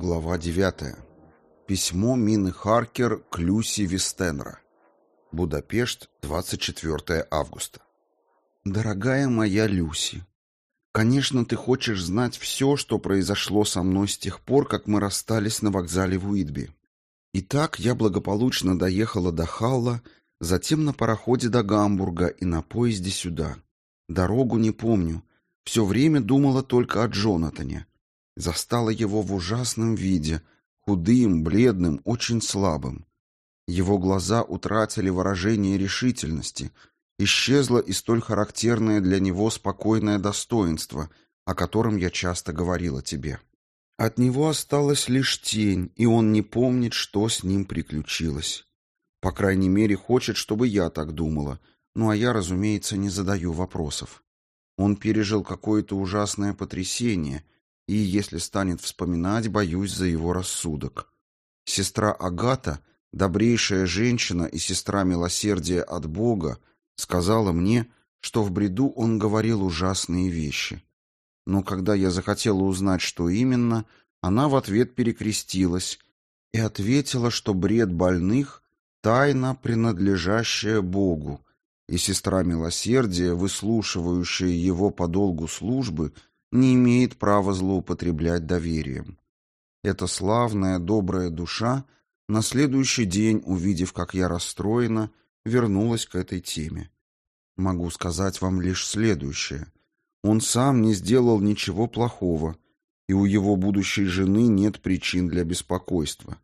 Глава 9. Письмо Мины Харкер к Люси Вистенра. Будапешт, 24 августа. Дорогая моя Люси, конечно, ты хочешь знать все, что произошло со мной с тех пор, как мы расстались на вокзале в Уитби. Итак, я благополучно доехала до Халла, затем на пароходе до Гамбурга и на поезде сюда. Дорогу не помню. Все время думала только о Джонатане застала его в ужасном виде, худым, бледным, очень слабым. Его глаза утратили выражение решительности, исчезло и столь характерное для него спокойное достоинство, о котором я часто говорила тебе. От него осталась лишь тень, и он не помнит, что с ним приключилось. По крайней мере, хочет, чтобы я так думала, ну а я, разумеется, не задаю вопросов. Он пережил какое-то ужасное потрясение — и, если станет вспоминать, боюсь за его рассудок. Сестра Агата, добрейшая женщина и сестра милосердия от Бога, сказала мне, что в бреду он говорил ужасные вещи. Но когда я захотела узнать, что именно, она в ответ перекрестилась и ответила, что бред больных — тайна, принадлежащая Богу, и сестра милосердия, выслушивающая его по долгу службы — не имеет права злоупотреблять доверием. Эта славная, добрая душа на следующий день, увидев, как я расстроена, вернулась к этой теме. Могу сказать вам лишь следующее. Он сам не сделал ничего плохого, и у его будущей жены нет причин для беспокойства.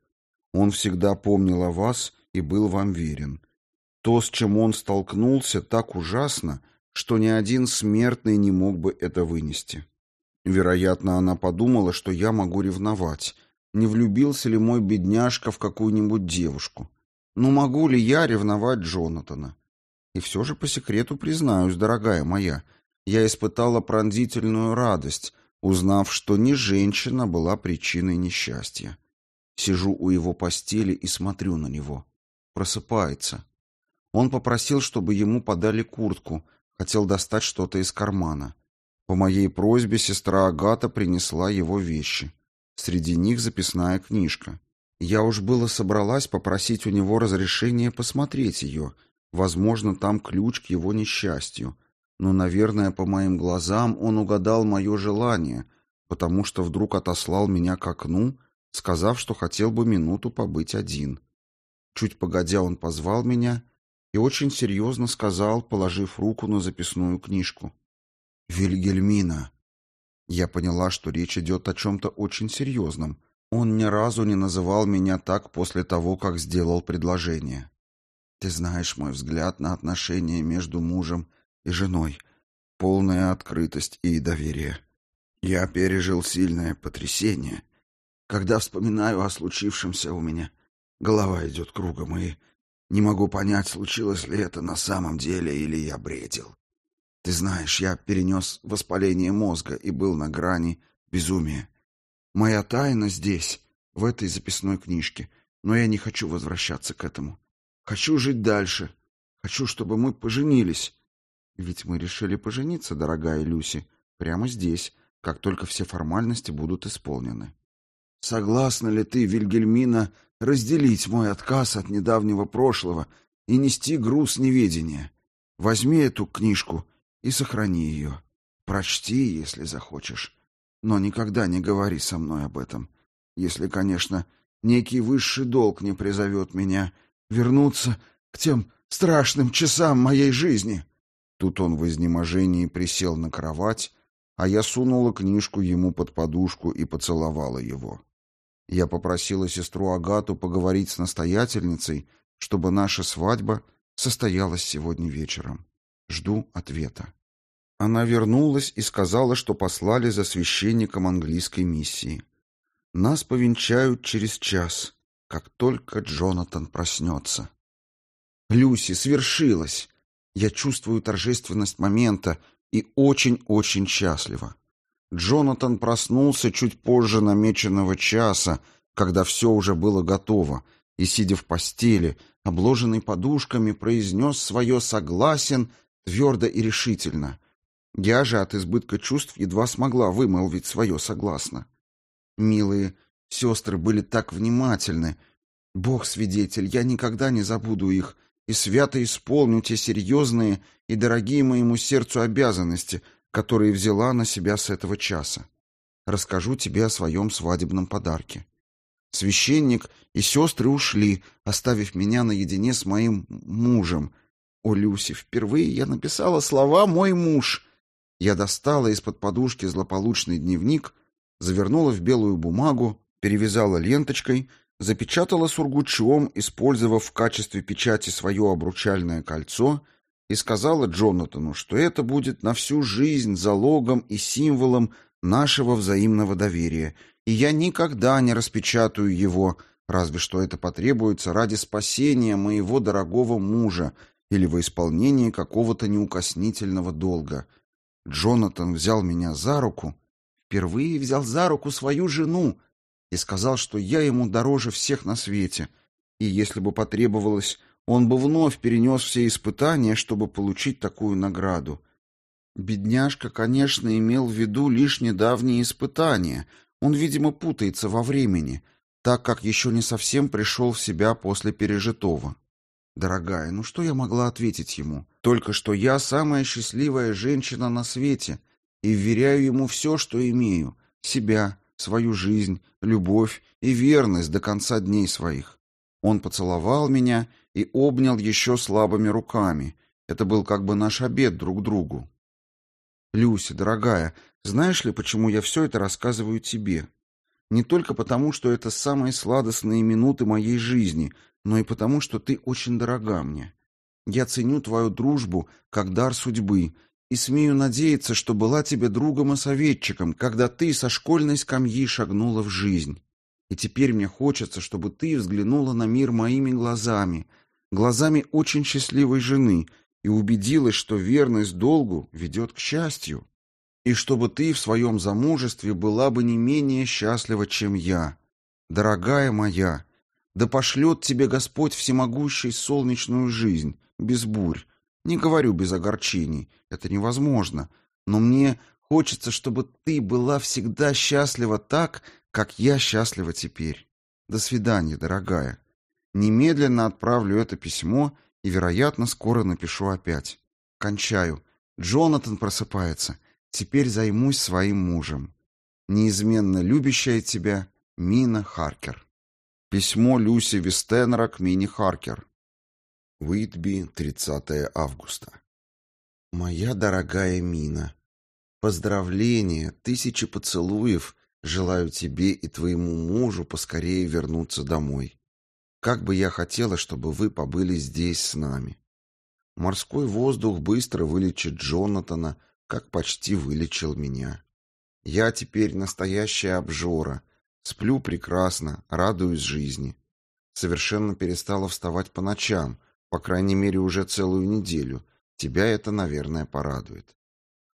Он всегда помнил о вас и был вам верен. То, с чем он столкнулся, так ужасно, что ни один смертный не мог бы это вынести. Вероятно, она подумала, что я могу ревновать. Не влюбился ли мой бедняжка в какую-нибудь девушку? Ну, могу ли я ревновать Джонатана? И все же по секрету признаюсь, дорогая моя, я испытала пронзительную радость, узнав, что не женщина была причиной несчастья. Сижу у его постели и смотрю на него. Просыпается. Он попросил, чтобы ему подали куртку, хотел достать что-то из кармана. По моей просьбе сестра Агата принесла его вещи. Среди них записная книжка. Я уж было собралась попросить у него разрешения посмотреть ее. Возможно, там ключ к его несчастью. Но, наверное, по моим глазам он угадал мое желание, потому что вдруг отослал меня к окну, сказав, что хотел бы минуту побыть один. Чуть погодя он позвал меня и очень серьезно сказал, положив руку на записную книжку. Вильгельмина. Я поняла, что речь идет о чем-то очень серьезном. Он ни разу не называл меня так после того, как сделал предложение. Ты знаешь мой взгляд на отношения между мужем и женой. Полная открытость и доверие. Я пережил сильное потрясение. Когда вспоминаю о случившемся у меня, голова идет кругом, и не могу понять, случилось ли это на самом деле или я бредил. Ты знаешь, я перенес воспаление мозга и был на грани безумия. Моя тайна здесь, в этой записной книжке, но я не хочу возвращаться к этому. Хочу жить дальше. Хочу, чтобы мы поженились. Ведь мы решили пожениться, дорогая Люси, прямо здесь, как только все формальности будут исполнены. Согласна ли ты, Вильгельмина, разделить мой отказ от недавнего прошлого и нести груз неведения? Возьми эту книжку и сохрани ее. Прочти, если захочешь, но никогда не говори со мной об этом, если, конечно, некий высший долг не призовет меня вернуться к тем страшным часам моей жизни. Тут он в изнеможении присел на кровать, а я сунула книжку ему под подушку и поцеловала его. Я попросила сестру Агату поговорить с настоятельницей, чтобы наша свадьба состоялась сегодня вечером. Жду ответа. Она вернулась и сказала, что послали за священником английской миссии. Нас повенчают через час, как только Джонатан проснется. Люси, свершилось! Я чувствую торжественность момента и очень-очень счастлива. Джонатан проснулся чуть позже намеченного часа, когда все уже было готово, и, сидя в постели, обложенный подушками, произнес свое «согласен» твердо и решительно. Я же от избытка чувств едва смогла вымолвить свое «согласно». Милые, Сестры были так внимательны. Бог свидетель, я никогда не забуду их и свято исполню те серьезные и дорогие моему сердцу обязанности, которые взяла на себя с этого часа. Расскажу тебе о своем свадебном подарке. Священник и сестры ушли, оставив меня наедине с моим мужем. О, Люси, впервые я написала слова «мой муж». Я достала из-под подушки злополучный дневник, завернула в белую бумагу, перевязала ленточкой, запечатала сургучом, использовав в качестве печати свое обручальное кольцо, и сказала Джонатану, что это будет на всю жизнь залогом и символом нашего взаимного доверия, и я никогда не распечатаю его, разве что это потребуется ради спасения моего дорогого мужа или во исполнении какого-то неукоснительного долга. Джонатан взял меня за руку, впервые взял за руку свою жену и сказал, что я ему дороже всех на свете, и если бы потребовалось, он бы вновь перенес все испытания, чтобы получить такую награду. Бедняжка, конечно, имел в виду лишь недавние испытания. Он, видимо, путается во времени, так как еще не совсем пришел в себя после пережитого. Дорогая, ну что я могла ответить ему? Только что я самая счастливая женщина на свете и вверяю ему все, что имею: себя, свою жизнь, любовь и верность до конца дней своих. Он поцеловал меня и обнял еще слабыми руками. Это был как бы наш обед друг другу. Люся, дорогая, знаешь ли, почему я все это рассказываю тебе? Не только потому, что это самые сладостные минуты моей жизни, но и потому, что ты очень дорога мне. Я ценю твою дружбу как дар судьбы и смею надеяться, что была тебе другом и советчиком, когда ты со школьной скамьи шагнула в жизнь. И теперь мне хочется, чтобы ты взглянула на мир моими глазами, глазами очень счастливой жены — и убедилась, что верность долгу ведет к счастью, и чтобы ты в своем замужестве была бы не менее счастлива, чем я. Дорогая моя, да пошлет тебе Господь всемогущий солнечную жизнь, без бурь. Не говорю без огорчений, это невозможно, но мне хочется, чтобы ты была всегда счастлива так, как я счастлива теперь. До свидания, дорогая. Немедленно отправлю это письмо и, вероятно, скоро напишу опять. Кончаю. Джонатан просыпается. Теперь займусь своим мужем. Неизменно любящая тебя Мина Харкер. Письмо Люси Вистенера к Мине Харкер. Уитби, 30 августа. Моя дорогая Мина, поздравления, тысячи поцелуев желаю тебе и твоему мужу поскорее вернуться домой. Как бы я хотела, чтобы вы побыли здесь с нами. Морской воздух быстро вылечит Джонатана, как почти вылечил меня. Я теперь настоящая обжора. Сплю прекрасно, радуюсь жизни. Совершенно перестала вставать по ночам, по крайней мере, уже целую неделю. Тебя это, наверное, порадует.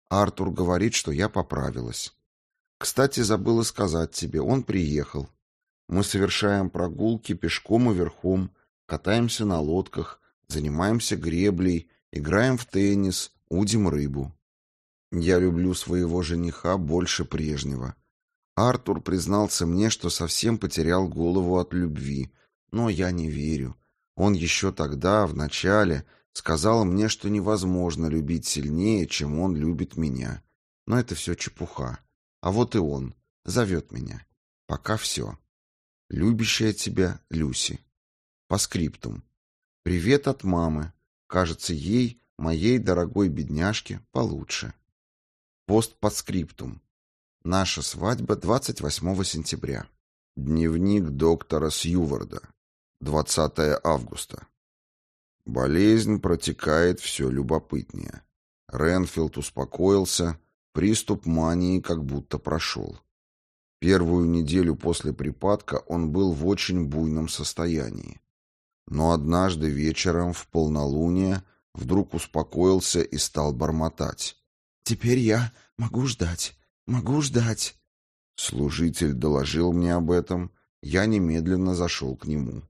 Артур говорит, что я поправилась. Кстати, забыла сказать тебе, он приехал. Мы совершаем прогулки пешком и верхом, катаемся на лодках, занимаемся греблей, играем в теннис, удим рыбу. Я люблю своего жениха больше прежнего. Артур признался мне, что совсем потерял голову от любви, но я не верю. Он еще тогда, в начале, сказал мне, что невозможно любить сильнее, чем он любит меня. Но это все чепуха. А вот и он. Зовет меня. Пока все. Любящая тебя Люси. По скриптум. Привет от мамы. Кажется, ей, моей дорогой бедняжке, получше. Пост по скриптум. Наша свадьба 28 сентября. Дневник доктора Сьюварда. 20 августа. Болезнь протекает все любопытнее. Ренфилд успокоился, приступ мании как будто прошел. Первую неделю после припадка он был в очень буйном состоянии. Но однажды вечером в полнолуние вдруг успокоился и стал бормотать. «Теперь я могу ждать, могу ждать». Служитель доложил мне об этом, я немедленно зашел к нему.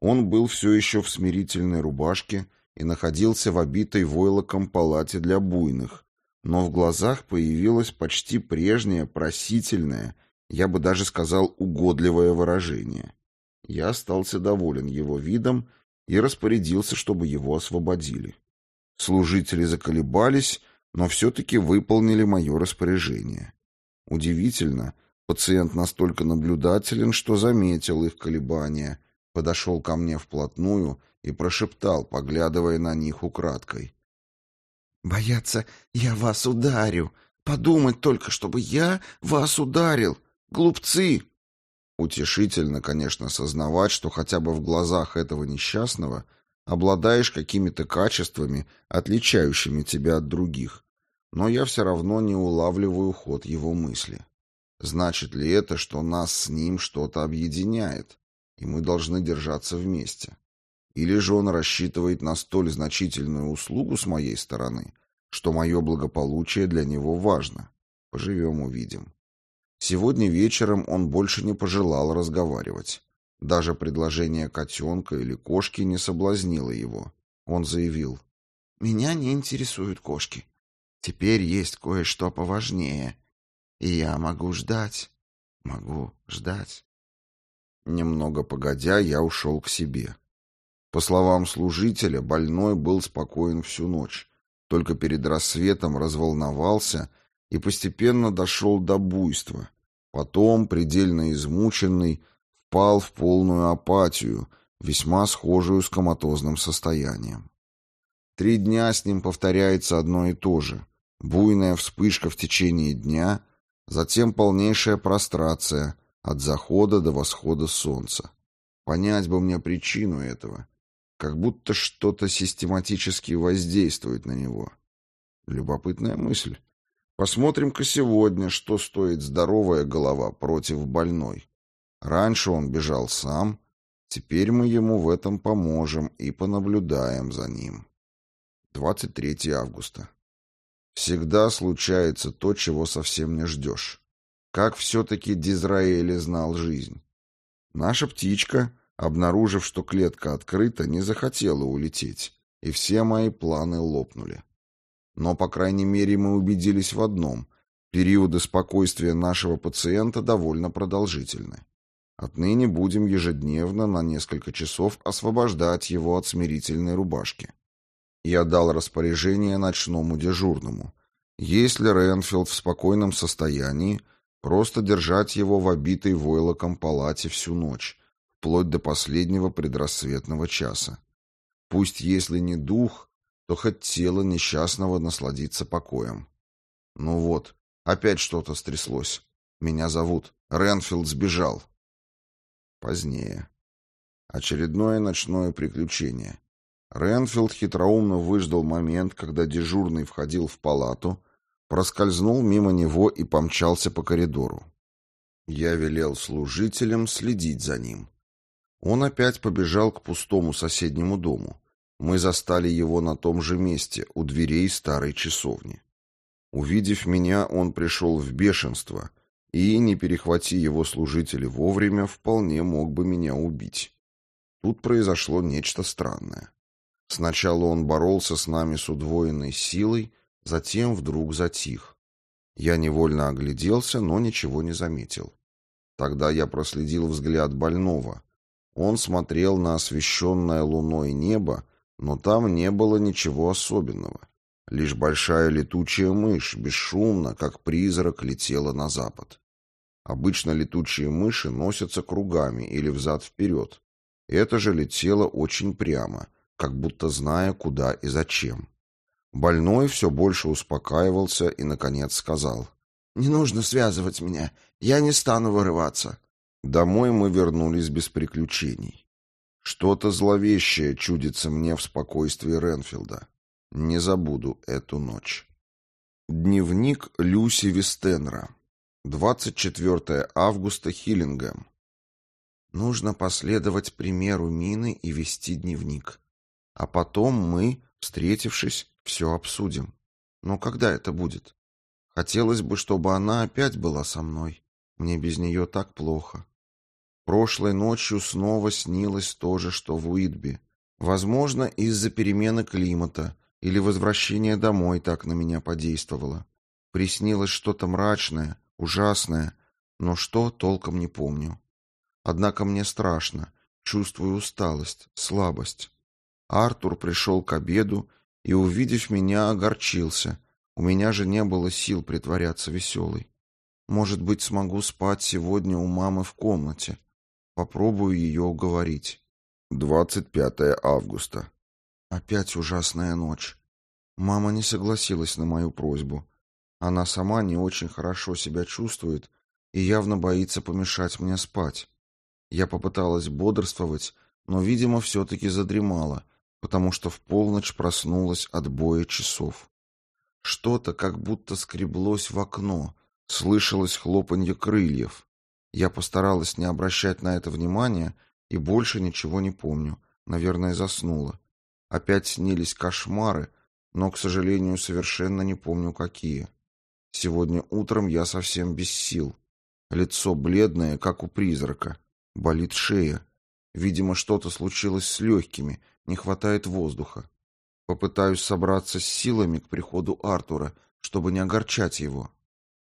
Он был все еще в смирительной рубашке и находился в обитой войлоком палате для буйных, но в глазах появилась почти прежняя просительная я бы даже сказал угодливое выражение. Я остался доволен его видом и распорядился, чтобы его освободили. Служители заколебались, но все-таки выполнили мое распоряжение. Удивительно, пациент настолько наблюдателен, что заметил их колебания, подошел ко мне вплотную и прошептал, поглядывая на них украдкой. «Боятся, я вас ударю. Подумать только, чтобы я вас ударил. Глупцы!» Утешительно, конечно, сознавать, что хотя бы в глазах этого несчастного обладаешь какими-то качествами, отличающими тебя от других. Но я все равно не улавливаю ход его мысли. Значит ли это, что нас с ним что-то объединяет, и мы должны держаться вместе? Или же он рассчитывает на столь значительную услугу с моей стороны, что мое благополучие для него важно? Поживем увидим. Сегодня вечером он больше не пожелал разговаривать. Даже предложение котенка или кошки не соблазнило его. Он заявил, «Меня не интересуют кошки. Теперь есть кое-что поважнее. И я могу ждать, могу ждать». Немного погодя, я ушел к себе. По словам служителя, больной был спокоен всю ночь, только перед рассветом разволновался и постепенно дошел до буйства. Потом, предельно измученный, впал в полную апатию, весьма схожую с коматозным состоянием. Три дня с ним повторяется одно и то же. Буйная вспышка в течение дня, затем полнейшая прострация от захода до восхода солнца. Понять бы мне причину этого. Как будто что-то систематически воздействует на него. Любопытная мысль. Посмотрим-ка сегодня, что стоит здоровая голова против больной. Раньше он бежал сам, теперь мы ему в этом поможем и понаблюдаем за ним. 23 августа. Всегда случается то, чего совсем не ждешь. Как все-таки Дизраэли знал жизнь. Наша птичка, обнаружив, что клетка открыта, не захотела улететь, и все мои планы лопнули. Но, по крайней мере, мы убедились в одном – периоды спокойствия нашего пациента довольно продолжительны. Отныне будем ежедневно на несколько часов освобождать его от смирительной рубашки. Я дал распоряжение ночному дежурному. Если Ренфилд в спокойном состоянии, просто держать его в обитой войлоком палате всю ночь, вплоть до последнего предрассветного часа. Пусть, если не дух, то хоть тело несчастного насладится покоем. Ну вот, опять что-то стряслось. Меня зовут. Ренфилд сбежал. Позднее. Очередное ночное приключение. Ренфилд хитроумно выждал момент, когда дежурный входил в палату, проскользнул мимо него и помчался по коридору. Я велел служителям следить за ним. Он опять побежал к пустому соседнему дому. Мы застали его на том же месте, у дверей старой часовни. Увидев меня, он пришел в бешенство и, не перехвати его служители вовремя, вполне мог бы меня убить. Тут произошло нечто странное. Сначала он боролся с нами с удвоенной силой, затем вдруг затих. Я невольно огляделся, но ничего не заметил. Тогда я проследил взгляд больного. Он смотрел на освещенное луной небо, но там не было ничего особенного. Лишь большая летучая мышь бесшумно, как призрак, летела на запад. Обычно летучие мыши носятся кругами или взад-вперед. Это же летело очень прямо, как будто зная, куда и зачем. Больной все больше успокаивался и, наконец, сказал. «Не нужно связывать меня. Я не стану вырываться». Домой мы вернулись без приключений. Что-то зловещее чудится мне в спокойствии Ренфилда. Не забуду эту ночь. Дневник Люси Вестенра. 24 августа, Хиллингем. Нужно последовать примеру Мины и вести дневник. А потом мы, встретившись, все обсудим. Но когда это будет? Хотелось бы, чтобы она опять была со мной. Мне без нее так плохо. Прошлой ночью снова снилось то же, что в Уитби. Возможно, из-за перемены климата или возвращения домой так на меня подействовало. Приснилось что-то мрачное, ужасное, Но что, толком не помню. Однако мне страшно, чувствую усталость, слабость. Артур пришел к обеду и, увидев меня, огорчился. У меня же не было сил притворяться веселой. Может быть, смогу спать сегодня у мамы в комнате. Попробую ее уговорить. 25 августа. Опять ужасная ночь. Мама не согласилась на мою просьбу. Она сама не очень хорошо себя чувствует и явно боится помешать мне спать. Я попыталась бодрствовать, но, видимо, все-таки задремала, потому что в полночь проснулась от боя часов. Что-то как будто скреблось в окно, слышалось хлопанье крыльев. Я постаралась не обращать на это внимания и больше ничего не помню. Наверное, заснула. Опять снились кошмары, но, к сожалению, совершенно не помню какие. Сегодня утром я совсем без сил. Лицо бледное, как у призрака. Болит шея. Видимо, что-то случилось с легкими, не хватает воздуха. Попытаюсь собраться с силами к приходу Артура, чтобы не огорчать его.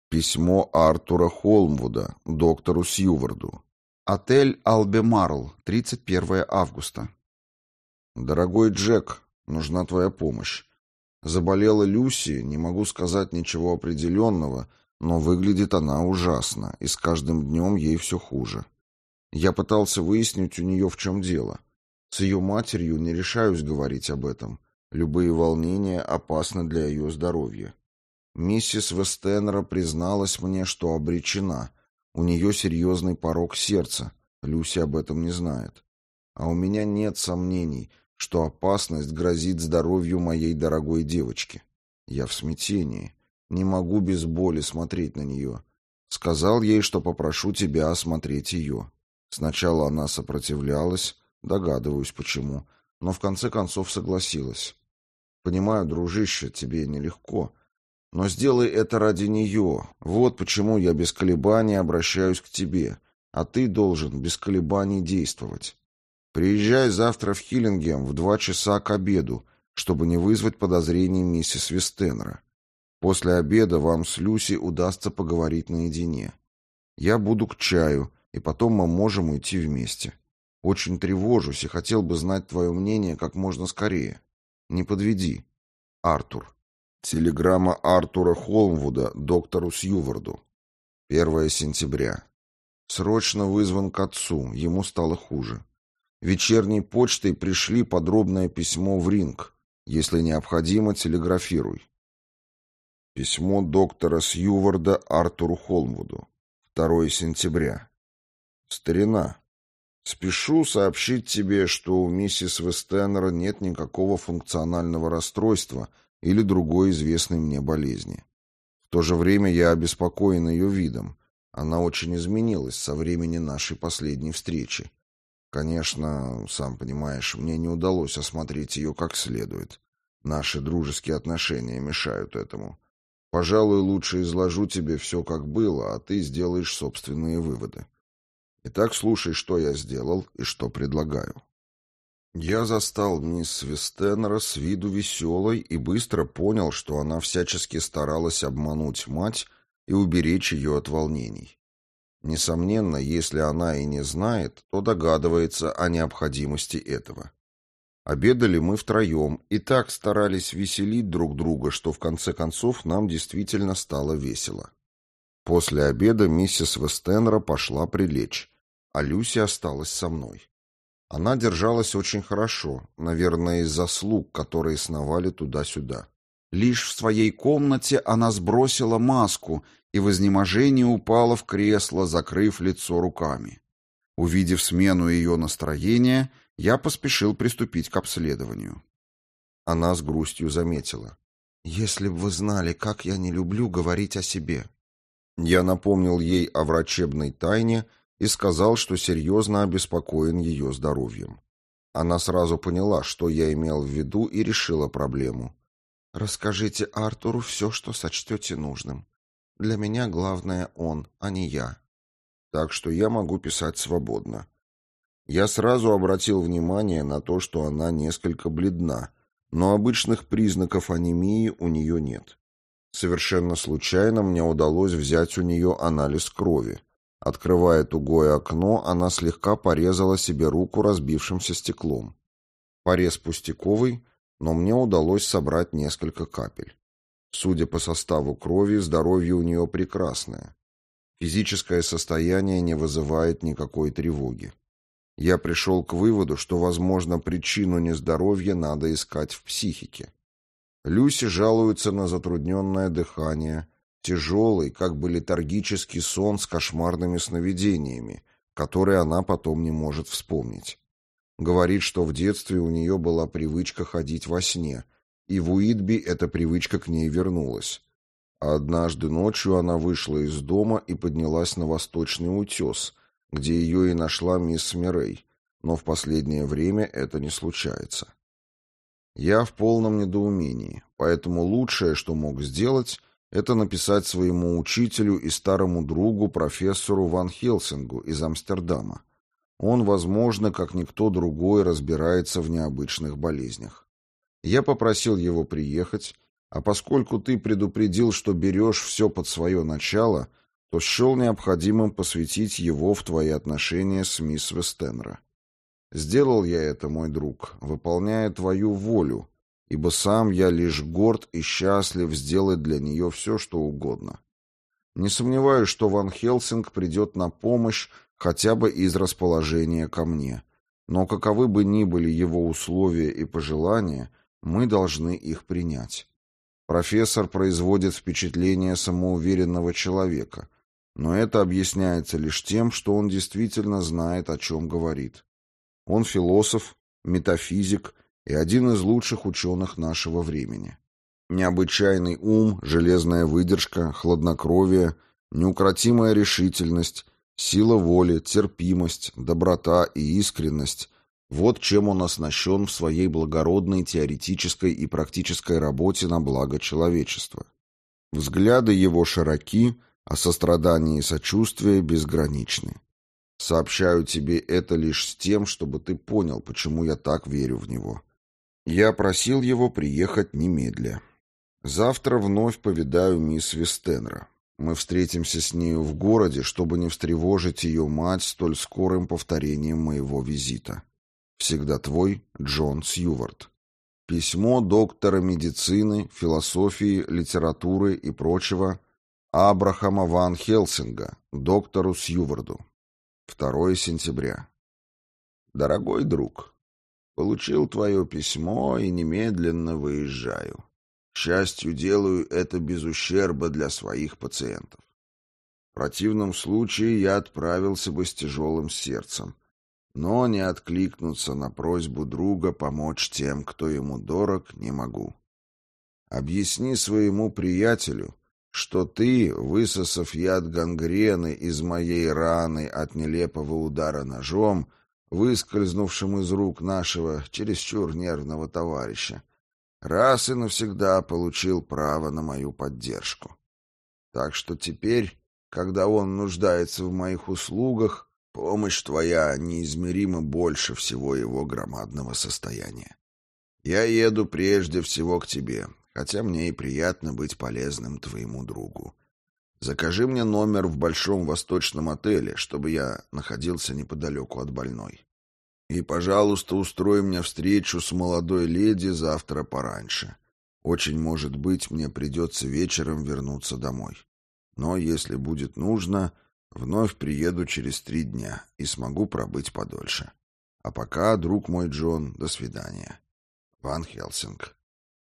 Письмо Артура Холмвуда, доктору Сьюварду. Отель Албемарл, 31 августа. Дорогой Джек, нужна твоя помощь. Заболела Люси, не могу сказать ничего определенного, но выглядит она ужасно, и с каждым днем ей все хуже. Я пытался выяснить у нее, в чем дело. С ее матерью не решаюсь говорить об этом. Любые волнения опасны для ее здоровья. Миссис Вестенера призналась мне, что обречена. У нее серьезный порог сердца. Люси об этом не знает. А у меня нет сомнений, что опасность грозит здоровью моей дорогой девочки. Я в смятении. Не могу без боли смотреть на нее. Сказал ей, что попрошу тебя осмотреть ее. Сначала она сопротивлялась, догадываюсь почему, но в конце концов согласилась. Понимаю, дружище, тебе нелегко, но сделай это ради нее. Вот почему я без колебаний обращаюсь к тебе, а ты должен без колебаний действовать. Приезжай завтра в Хиллингем в два часа к обеду, чтобы не вызвать подозрений миссис Вестенера. После обеда вам с Люси удастся поговорить наедине. Я буду к чаю, и потом мы можем уйти вместе. Очень тревожусь и хотел бы знать твое мнение как можно скорее. Не подведи. Артур. Телеграмма Артура Холмвуда доктору Сьюварду. 1 сентября. Срочно вызван к отцу, ему стало хуже. Вечерней почтой пришли подробное письмо в Ринг. Если необходимо, телеграфируй. Письмо доктора Сьюварда Артуру Холмвуду. 2 сентября. Старина, спешу сообщить тебе, что у миссис Вестенера нет никакого функционального расстройства или другой известной мне болезни. В то же время я обеспокоен ее видом. Она очень изменилась со времени нашей последней встречи. Конечно, сам понимаешь, мне не удалось осмотреть ее как следует. Наши дружеские отношения мешают этому. Пожалуй, лучше изложу тебе все, как было, а ты сделаешь собственные выводы. Итак, слушай, что я сделал и что предлагаю. Я застал мисс Вестенера с виду веселой и быстро понял, что она всячески старалась обмануть мать и уберечь ее от волнений. Несомненно, если она и не знает, то догадывается о необходимости этого. Обедали мы втроем и так старались веселить друг друга, что в конце концов нам действительно стало весело. После обеда миссис Вестенера пошла прилечь, а Люси осталась со мной. Она держалась очень хорошо, наверное, из-за слуг, которые сновали туда-сюда. Лишь в своей комнате она сбросила маску и в изнеможении упала в кресло, закрыв лицо руками. Увидев смену ее настроения, я поспешил приступить к обследованию. Она с грустью заметила. «Если бы вы знали, как я не люблю говорить о себе». Я напомнил ей о врачебной тайне и сказал, что серьезно обеспокоен ее здоровьем. Она сразу поняла, что я имел в виду, и решила проблему. «Расскажите Артуру все, что сочтете нужным. Для меня главное он, а не я. Так что я могу писать свободно. Я сразу обратил внимание на то, что она несколько бледна, но обычных признаков анемии у нее нет. Совершенно случайно мне удалось взять у нее анализ крови. Открывая тугое окно, она слегка порезала себе руку разбившимся стеклом. Порез пустяковый, но мне удалось собрать несколько капель. Судя по составу крови, здоровье у нее прекрасное. Физическое состояние не вызывает никакой тревоги. Я пришел к выводу, что, возможно, причину нездоровья надо искать в психике. Люси жалуется на затрудненное дыхание, тяжелый, как бы летаргический сон с кошмарными сновидениями, которые она потом не может вспомнить. Говорит, что в детстве у нее была привычка ходить во сне, и в Уитби эта привычка к ней вернулась. А однажды ночью она вышла из дома и поднялась на восточный утес, где ее и нашла мисс Мирей, но в последнее время это не случается. Я в полном недоумении, поэтому лучшее, что мог сделать, это написать своему учителю и старому другу профессору Ван Хелсингу из Амстердама. Он, возможно, как никто другой, разбирается в необычных болезнях. Я попросил его приехать, а поскольку ты предупредил, что берешь все под свое начало, то счел необходимым посвятить его в твои отношения с мисс Вестенро. Сделал я это, мой друг, выполняя твою волю, ибо сам я лишь горд и счастлив сделать для нее все, что угодно. Не сомневаюсь, что Ван Хелсинг придет на помощь хотя бы из расположения ко мне. Но каковы бы ни были его условия и пожелания, мы должны их принять. Профессор производит впечатление самоуверенного человека, но это объясняется лишь тем, что он действительно знает, о чем говорит. Он философ, метафизик и один из лучших ученых нашего времени. Необычайный ум, железная выдержка, хладнокровие, неукротимая решительность, сила воли, терпимость, доброта и искренность – вот чем он оснащен в своей благородной теоретической и практической работе на благо человечества. Взгляды его широки, а сострадание и сочувствие безграничны. Сообщаю тебе это лишь с тем, чтобы ты понял, почему я так верю в него. Я просил его приехать немедля. Завтра вновь повидаю мисс Вестенра. Мы встретимся с нею в городе, чтобы не встревожить ее мать столь скорым повторением моего визита. Всегда твой Джон Сьювард. Письмо доктора медицины, философии, литературы и прочего Абрахама Ван Хелсинга, доктору Сьюварду. 2 сентября. Дорогой друг, получил твое письмо и немедленно выезжаю. К счастью, делаю это без ущерба для своих пациентов. В противном случае я отправился бы с тяжелым сердцем, но не откликнуться на просьбу друга помочь тем, кто ему дорог, не могу. Объясни своему приятелю, что ты, высосав яд гангрены из моей раны от нелепого удара ножом, выскользнувшим из рук нашего чересчур нервного товарища, раз и навсегда получил право на мою поддержку. Так что теперь, когда он нуждается в моих услугах, помощь твоя неизмеримо больше всего его громадного состояния. Я еду прежде всего к тебе, хотя мне и приятно быть полезным твоему другу. Закажи мне номер в большом восточном отеле, чтобы я находился неподалеку от больной. И, пожалуйста, устрой мне встречу с молодой леди завтра пораньше. Очень может быть, мне придется вечером вернуться домой. Но, если будет нужно, вновь приеду через три дня и смогу пробыть подольше. А пока, друг мой Джон, до свидания. Ван Хелсинг.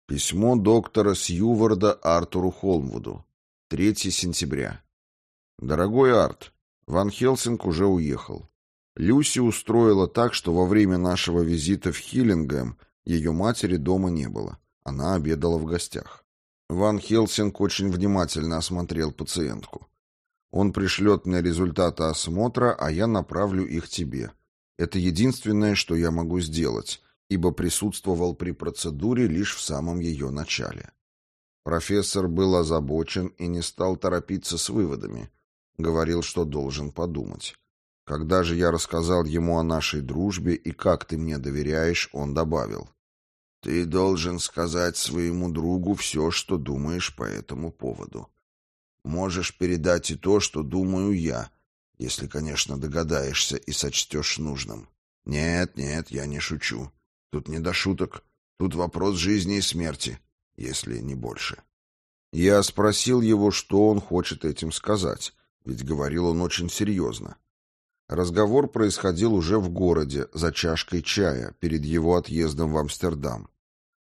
Письмо доктора Сьюварда Артуру Холмвуду. 3 сентября. Дорогой Арт, Ван Хелсинг уже уехал. Люси устроила так, что во время нашего визита в Хиллингем ее матери дома не было. Она обедала в гостях. Ван Хелсинг очень внимательно осмотрел пациентку. Он пришлет мне результаты осмотра, а я направлю их тебе. Это единственное, что я могу сделать, ибо присутствовал при процедуре лишь в самом ее начале. Профессор был озабочен и не стал торопиться с выводами. Говорил, что должен подумать. Когда же я рассказал ему о нашей дружбе и как ты мне доверяешь, он добавил. Ты должен сказать своему другу все, что думаешь по этому поводу. Можешь передать и то, что думаю я, если, конечно, догадаешься и сочтешь нужным. Нет, нет, я не шучу. Тут не до шуток. Тут вопрос жизни и смерти, если не больше. Я спросил его, что он хочет этим сказать, ведь говорил он очень серьезно. Разговор происходил уже в городе, за чашкой чая, перед его отъездом в Амстердам.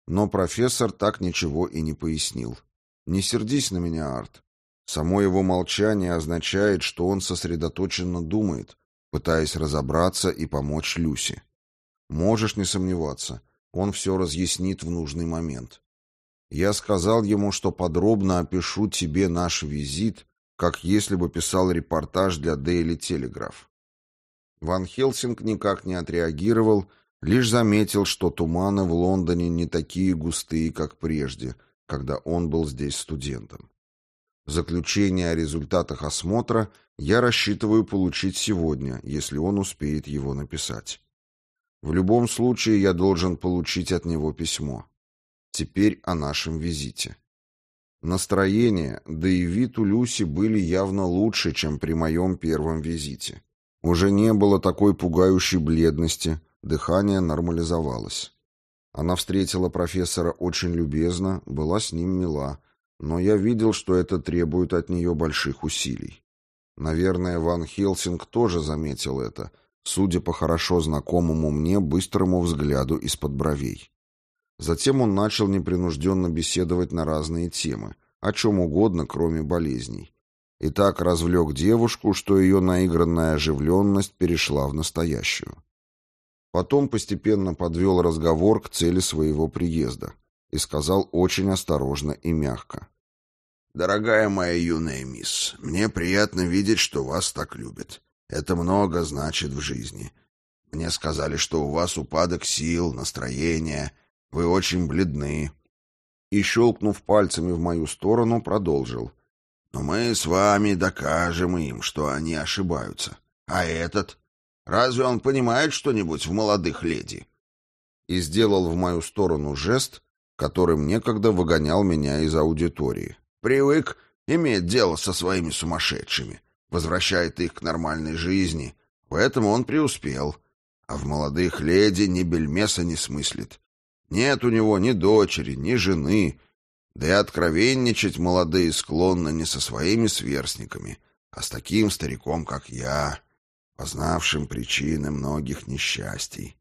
Но профессор так ничего и не пояснил. «Не сердись на меня, Арт. Само его молчание означает, что он сосредоточенно думает, пытаясь разобраться и помочь Люси. Можешь не сомневаться, он все разъяснит в нужный момент. Я сказал ему, что подробно опишу тебе наш визит, как если бы писал репортаж для Daily Telegraph. Ван Хелсинг никак не отреагировал, лишь заметил, что туманы в Лондоне не такие густые, как прежде, когда он был здесь студентом. Заключение о результатах осмотра я рассчитываю получить сегодня, если он успеет его написать. В любом случае я должен получить от него письмо. Теперь о нашем визите. Настроение, да и вид у Люси были явно лучше, чем при моем первом визите. Уже не было такой пугающей бледности, дыхание нормализовалось. Она встретила профессора очень любезно, была с ним мила, но я видел, что это требует от нее больших усилий. Наверное, Ван Хелсинг тоже заметил это, судя по хорошо знакомому мне быстрому взгляду из-под бровей. Затем он начал непринужденно беседовать на разные темы, о чем угодно, кроме болезней. И так развлек девушку, что ее наигранная оживленность перешла в настоящую. Потом постепенно подвел разговор к цели своего приезда и сказал очень осторожно и мягко. «Дорогая моя юная мисс, мне приятно видеть, что вас так любят. Это много значит в жизни. Мне сказали, что у вас упадок сил, настроения, вы очень бледны». И, щелкнув пальцами в мою сторону, продолжил. «Но мы с вами докажем им, что они ошибаются. А этот? Разве он понимает что-нибудь в молодых леди?» И сделал в мою сторону жест, которым некогда выгонял меня из аудитории. Привык иметь дело со своими сумасшедшими, возвращает их к нормальной жизни. В этом он преуспел. А в молодых леди ни бельмеса не смыслит. Нет у него ни дочери, ни жены. Да и откровенничать молодые склонны не со своими сверстниками, а с таким стариком, как я, познавшим причины многих несчастий.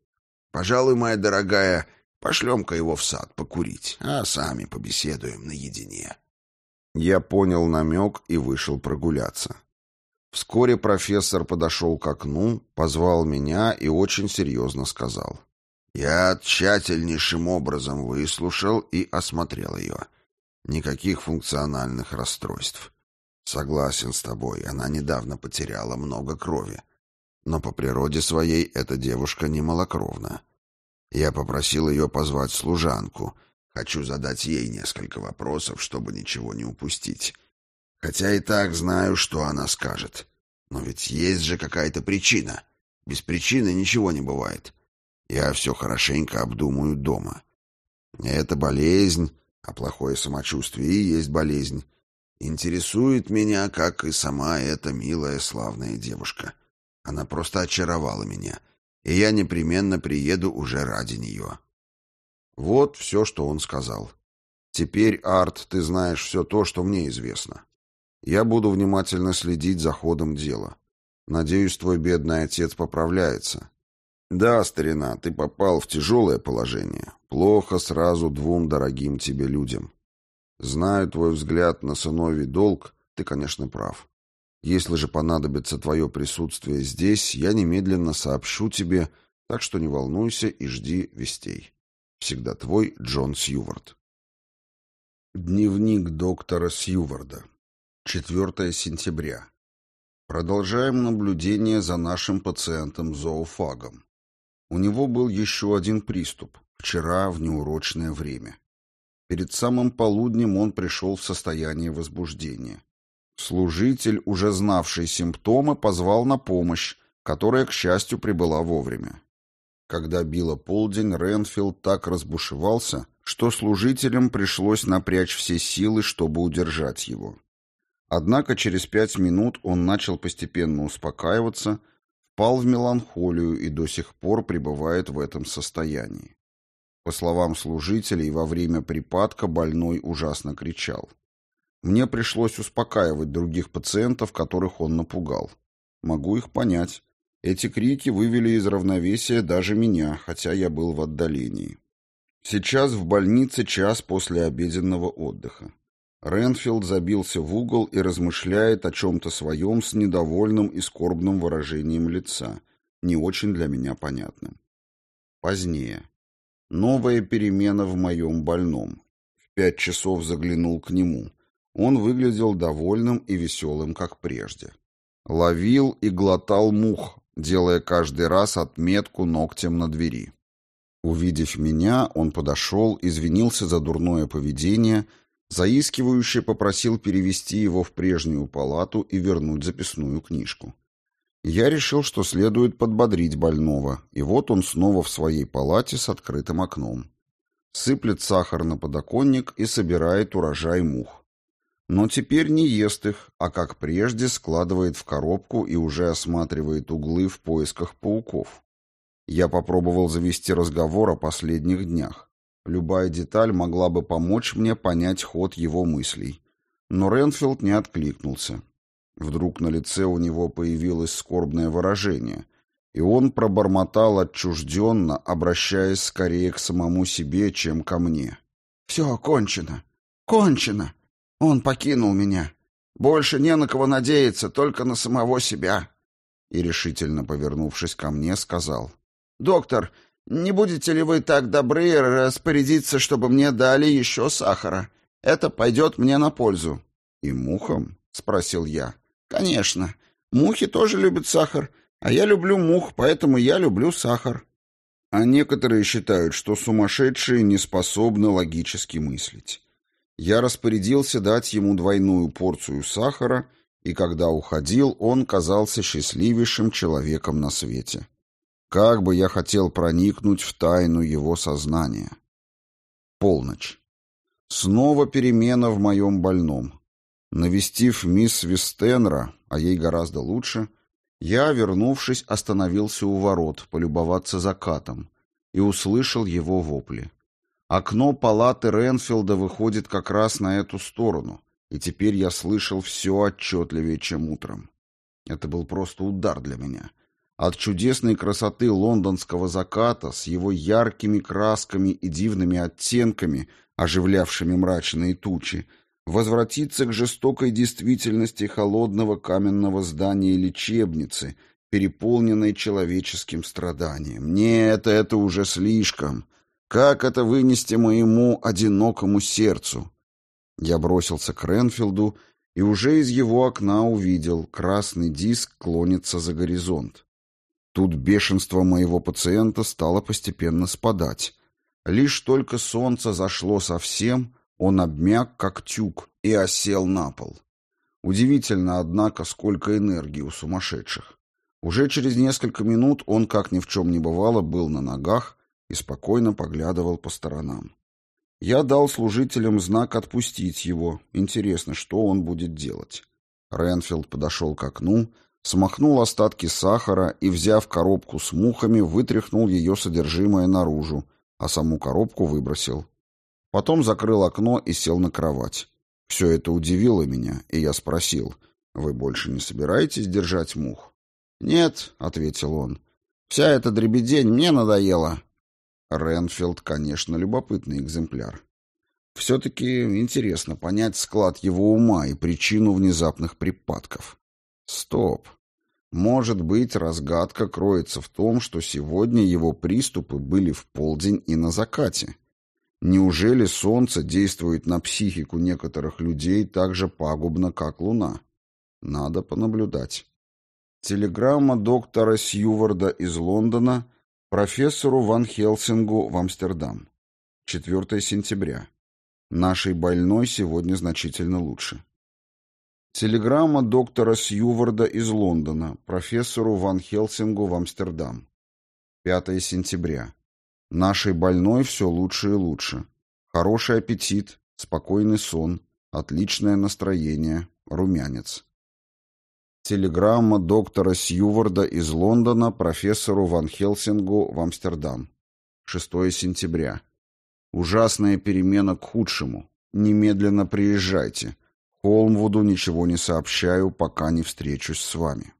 Пожалуй, моя дорогая, пошлем-ка его в сад покурить, а сами побеседуем наедине. Я понял намек и вышел прогуляться. Вскоре профессор подошел к окну, позвал меня и очень серьезно сказал. Я тщательнейшим образом выслушал и осмотрел ее. Никаких функциональных расстройств. Согласен с тобой, она недавно потеряла много крови. Но по природе своей эта девушка не малокровна. Я попросил ее позвать служанку, Хочу задать ей несколько вопросов, чтобы ничего не упустить. Хотя и так знаю, что она скажет. Но ведь есть же какая-то причина. Без причины ничего не бывает. Я все хорошенько обдумаю дома. Это болезнь, а плохое самочувствие есть болезнь. Интересует меня, как и сама эта милая славная девушка. Она просто очаровала меня, и я непременно приеду уже ради нее. Вот все, что он сказал. Теперь, Арт, ты знаешь все то, что мне известно. Я буду внимательно следить за ходом дела. Надеюсь, твой бедный отец поправляется. Да, старина, ты попал в тяжелое положение. Плохо сразу двум дорогим тебе людям. Знаю твой взгляд на сыновий долг, ты, конечно, прав. Если же понадобится твое присутствие здесь, я немедленно сообщу тебе, так что не волнуйся и жди вестей. Всегда твой Джон Сьювард. Дневник доктора Сьюварда. 4 сентября. Продолжаем наблюдение за нашим пациентом-зоофагом. У него был еще один приступ, вчера в неурочное время. Перед самым полуднем он пришел в состояние возбуждения. Служитель, уже знавший симптомы, позвал на помощь, которая, к счастью, прибыла вовремя. Когда било полдень, Ренфилд так разбушевался, что служителям пришлось напрячь все силы, чтобы удержать его. Однако через пять минут он начал постепенно успокаиваться, впал в меланхолию и до сих пор пребывает в этом состоянии. По словам служителей, во время припадка больной ужасно кричал. Мне пришлось успокаивать других пациентов, которых он напугал. Могу их понять. Эти крики вывели из равновесия даже меня, хотя я был в отдалении. Сейчас в больнице час после обеденного отдыха. Ренфилд забился в угол и размышляет о чем-то своем с недовольным и скорбным выражением лица, не очень для меня понятным. Позднее. Новая перемена в моем больном. В пять часов заглянул к нему. Он выглядел довольным и веселым, как прежде. Ловил и глотал мух, делая каждый раз отметку ногтем на двери. Увидев меня, он подошел, извинился за дурное поведение, заискивающе попросил перевести его в прежнюю палату и вернуть записную книжку. Я решил, что следует подбодрить больного, и вот он снова в своей палате с открытым окном. Сыплет сахар на подоконник и собирает урожай мух. Но теперь не ест их, а как прежде складывает в коробку и уже осматривает углы в поисках пауков. Я попробовал завести разговор о последних днях. Любая деталь могла бы помочь мне понять ход его мыслей. Но Ренфилд не откликнулся. Вдруг на лице у него появилось скорбное выражение, и он пробормотал отчужденно, обращаясь скорее к самому себе, чем ко мне. «Все кончено! Кончено! Он покинул меня. Больше не на кого надеяться, только на самого себя. И решительно повернувшись ко мне, сказал: "Доктор, не будете ли вы так добры распорядиться, чтобы мне дали еще сахара? Это пойдет мне на пользу". "И мухам?" спросил я. "Конечно. Мухи тоже любят сахар, а я люблю мух, поэтому я люблю сахар". А некоторые считают, что сумасшедшие не способны логически мыслить. Я распорядился дать ему двойную порцию сахара, и когда уходил, он казался счастливейшим человеком на свете. Как бы я хотел проникнуть в тайну его сознания. Полночь. Снова перемена в моем больном. Навестив мисс Вистенра, а ей гораздо лучше, я, вернувшись, остановился у ворот, полюбоваться закатом, и услышал его вопли. Окно палаты Ренфилда выходит как раз на эту сторону, и теперь я слышал все отчетливее, чем утром. Это был просто удар для меня. От чудесной красоты лондонского заката с его яркими красками и дивными оттенками, оживлявшими мрачные тучи, возвратиться к жестокой действительности холодного каменного здания лечебницы, переполненной человеческим страданием. Нет, это уже слишком. Как это вынести моему одинокому сердцу? Я бросился к Ренфилду и уже из его окна увидел, красный диск клонится за горизонт. Тут бешенство моего пациента стало постепенно спадать. Лишь только солнце зашло совсем, он обмяк, как тюк, и осел на пол. Удивительно, однако, сколько энергии у сумасшедших. Уже через несколько минут он, как ни в чем не бывало, был на ногах и спокойно поглядывал по сторонам. Я дал служителям знак отпустить его. Интересно, что он будет делать. Ренфилд подошел к окну, смахнул остатки сахара и, взяв коробку с мухами, вытряхнул ее содержимое наружу, а саму коробку выбросил. Потом закрыл окно и сел на кровать. Все это удивило меня, и я спросил, «Вы больше не собираетесь держать мух?» «Нет», — ответил он, — «вся эта дребедень мне надоела. Ренфилд, конечно, любопытный экземпляр. Все-таки интересно понять склад его ума и причину внезапных припадков. Стоп. Может быть, разгадка кроется в том, что сегодня его приступы были в полдень и на закате. Неужели солнце действует на психику некоторых людей так же пагубно, как луна? Надо понаблюдать. Телеграмма доктора Сьюварда из Лондона Профессору Ван Хелсингу в Амстердам. 4 сентября. Нашей больной сегодня значительно лучше. Телеграмма доктора Сьюварда из Лондона профессору Ван Хелсингу в Амстердам. 5 сентября. Нашей больной все лучше и лучше. Хороший аппетит, спокойный сон, отличное настроение, Румянец. Телеграмма доктора Сьюварда из Лондона профессору Ван Хелсингу в Амстердам. 6 сентября. Ужасная перемена к худшему. Немедленно приезжайте. Холмвуду ничего не сообщаю, пока не встречусь с вами.